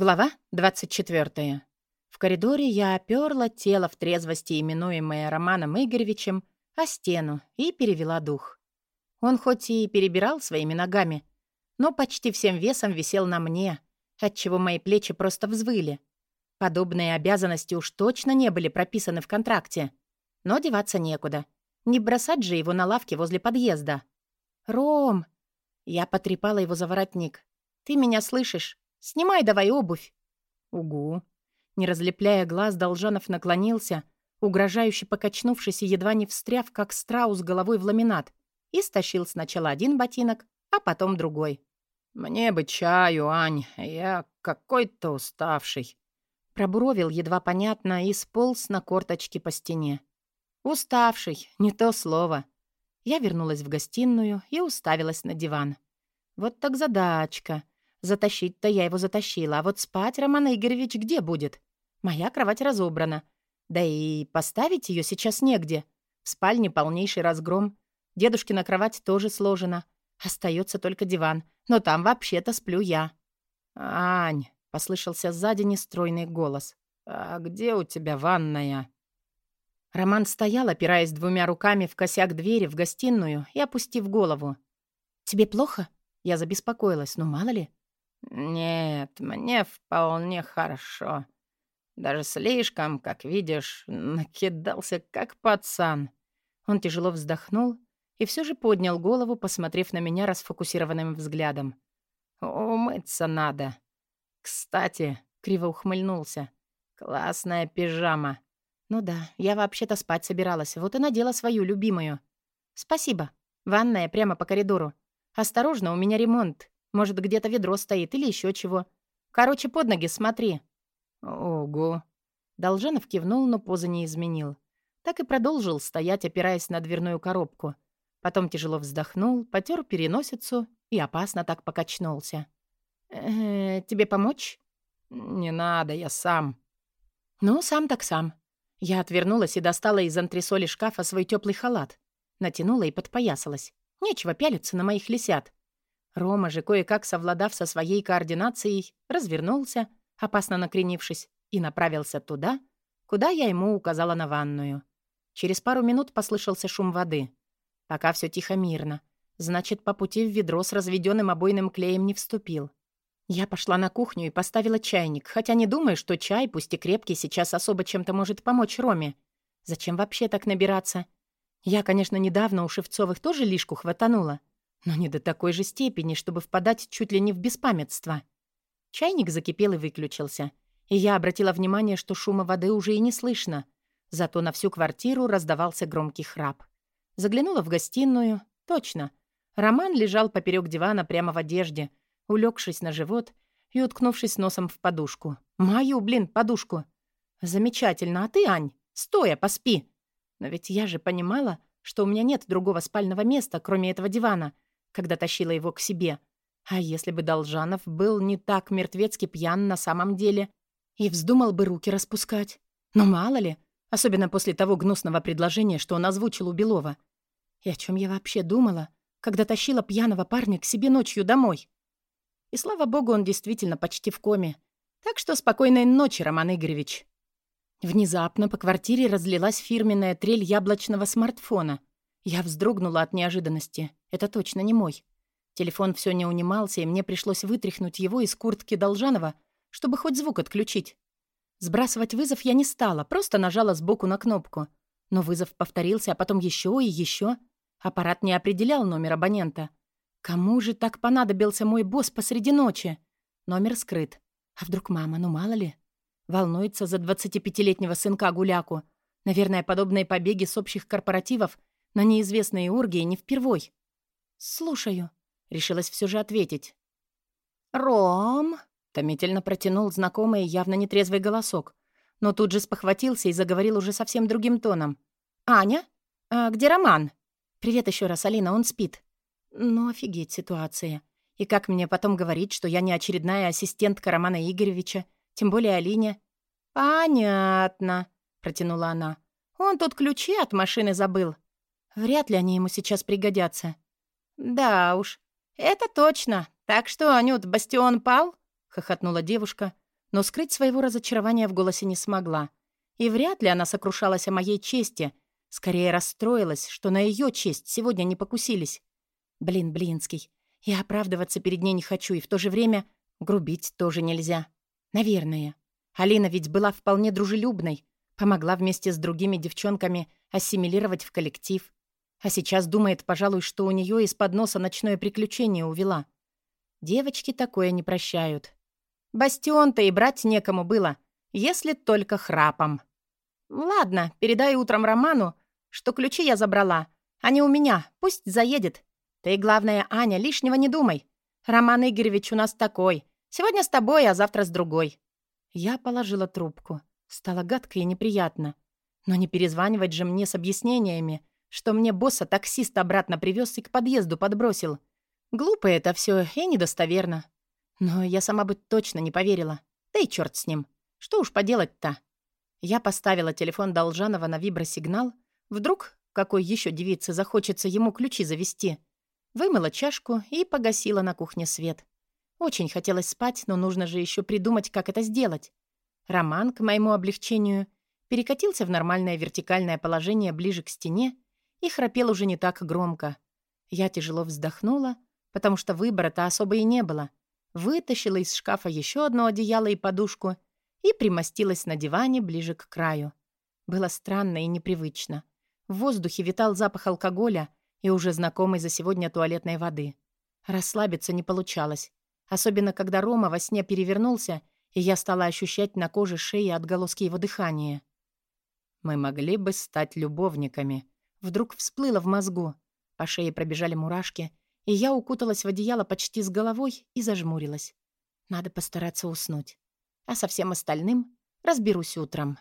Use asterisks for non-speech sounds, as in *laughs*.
Глава 24. В коридоре я оперла тело в трезвости, именуемое Романом Игоревичем, о стену и перевела дух. Он хоть и перебирал своими ногами, но почти всем весом висел на мне, отчего мои плечи просто взвыли. Подобные обязанности уж точно не были прописаны в контракте. Но деваться некуда. Не бросать же его на лавке возле подъезда. «Ром!» Я потрепала его за воротник. «Ты меня слышишь? Снимай давай обувь». «Угу». Не разлепляя глаз, Должанов наклонился, угрожающе покачнувшись и едва не встряв, как страус головой в ламинат, и стащил сначала один ботинок, а потом другой. «Мне бы чаю, Ань, я какой-то уставший». Пробуровил едва понятно и сполз на корточки по стене. «Уставший, не то слово». Я вернулась в гостиную и уставилась на диван. Вот так задачка. Затащить-то я его затащила, а вот спать Роман Игоревич где будет? Моя кровать разобрана. Да и поставить ее сейчас негде. В спальне полнейший разгром. Дедушкина кровать тоже сложена. Остается только диван. Но там вообще-то сплю я. «Ань», — послышался сзади нестройный голос. «А где у тебя ванная?» Роман стоял, опираясь двумя руками в косяк двери в гостиную и опустив голову. «Тебе плохо?» Я забеспокоилась. «Ну, мало ли?» «Нет, мне вполне хорошо. Даже слишком, как видишь, *laughs* накидался как пацан». Он тяжело вздохнул и все же поднял голову, посмотрев на меня расфокусированным взглядом. «Умыться надо. Кстати», — криво ухмыльнулся, — «классная пижама». «Ну да, я вообще-то спать собиралась, вот и надела свою любимую». «Спасибо. Ванная прямо по коридору. Осторожно, у меня ремонт. Может, где-то ведро стоит или еще чего. Короче, под ноги смотри». «Ого». Долженов кивнул, но позы не изменил. Так и продолжил стоять, опираясь на дверную коробку. Потом тяжело вздохнул, потер переносицу и опасно так покачнулся. «Э, «Тебе помочь?» «Не надо, я сам». «Ну, сам так сам». Я отвернулась и достала из антресоли шкафа свой теплый халат. Натянула и подпоясалась. Нечего пялиться на моих лисят. Рома же, кое-как совладав со своей координацией, развернулся, опасно накренившись, и направился туда, куда я ему указала на ванную. Через пару минут послышался шум воды. Пока все тихо-мирно. Значит, по пути в ведро с разведенным обойным клеем не вступил. Я пошла на кухню и поставила чайник, хотя не думаю, что чай, пусть и крепкий, сейчас особо чем-то может помочь Роме. Зачем вообще так набираться? Я, конечно, недавно у Шевцовых тоже лишку хватанула, но не до такой же степени, чтобы впадать чуть ли не в беспамятство. Чайник закипел и выключился, и я обратила внимание, что шума воды уже и не слышно, зато на всю квартиру раздавался громкий храп. Заглянула в гостиную. Точно. Роман лежал поперек дивана прямо в одежде, улегшись на живот и уткнувшись носом в подушку. «Мою, блин, подушку!» «Замечательно. А ты, Ань, стоя, поспи!» Но ведь я же понимала, что у меня нет другого спального места, кроме этого дивана, когда тащила его к себе. А если бы Должанов был не так мертвецки пьян на самом деле и вздумал бы руки распускать? Ну, мало ли, особенно после того гнусного предложения, что он озвучил у Белова. И о чем я вообще думала, когда тащила пьяного парня к себе ночью домой? И слава богу, он действительно почти в коме. Так что спокойной ночи, Роман Игоревич. Внезапно по квартире разлилась фирменная трель яблочного смартфона. Я вздрогнула от неожиданности. Это точно не мой. Телефон все не унимался, и мне пришлось вытряхнуть его из куртки Должанова, чтобы хоть звук отключить. Сбрасывать вызов я не стала, просто нажала сбоку на кнопку. Но вызов повторился, а потом еще и еще. Аппарат не определял номер абонента. Кому же так понадобился мой босс посреди ночи? Номер скрыт. А вдруг мама, ну мало ли? Волнуется за 25-летнего сынка Гуляку. Наверное, подобные побеги с общих корпоративов на неизвестные оргии не впервой. «Слушаю», — решилась все же ответить. «Ром», — томительно протянул знакомый явно нетрезвый голосок, но тут же спохватился и заговорил уже совсем другим тоном. «Аня? А где Роман?» «Привет еще раз, Алина, он спит». «Ну, офигеть ситуация. И как мне потом говорить, что я не очередная ассистентка Романа Игоревича, тем более Алине. «Понятно», — протянула она. «Он тут ключи от машины забыл. Вряд ли они ему сейчас пригодятся». «Да уж, это точно. Так что, Анют, бастион пал?» — хохотнула девушка. но скрыть своего разочарования в голосе не смогла. И вряд ли она сокрушалась о моей чести, скорее расстроилась, что на ее честь сегодня не покусились. Блин, Блинский, я оправдываться перед ней не хочу, и в то же время грубить тоже нельзя. Наверное. Алина ведь была вполне дружелюбной, помогла вместе с другими девчонками ассимилировать в коллектив. А сейчас думает, пожалуй, что у нее из-под носа ночное приключение увела. Девочки такое не прощают. Бастион-то и брать некому было, если только храпом. Ладно, передай утром Роману, что ключи я забрала. Они у меня, пусть заедет. Ты, главное, Аня, лишнего не думай. Роман Игоревич у нас такой. Сегодня с тобой, а завтра с другой. Я положила трубку. Стало гадко и неприятно. Но не перезванивать же мне с объяснениями, что мне босса таксист обратно привез и к подъезду подбросил. Глупо это все и недостоверно. Но я сама бы точно не поверила. Да и черт с ним. Что уж поделать-то? Я поставила телефон Должанова на вибросигнал. Вдруг какой еще девице захочется ему ключи завести. Вымыла чашку и погасила на кухне свет. Очень хотелось спать, но нужно же еще придумать, как это сделать. Роман, к моему облегчению, перекатился в нормальное вертикальное положение ближе к стене и храпел уже не так громко. Я тяжело вздохнула, потому что выбора-то особо и не было. Вытащила из шкафа еще одно одеяло и подушку и примостилась на диване ближе к краю. Было странно и непривычно. В воздухе витал запах алкоголя и уже знакомый за сегодня туалетной воды. Расслабиться не получалось, особенно когда Рома во сне перевернулся, и я стала ощущать на коже шеи отголоски его дыхания. «Мы могли бы стать любовниками», вдруг всплыло в мозгу. По шее пробежали мурашки, и я укуталась в одеяло почти с головой и зажмурилась. Надо постараться уснуть. А со всем остальным разберусь утром.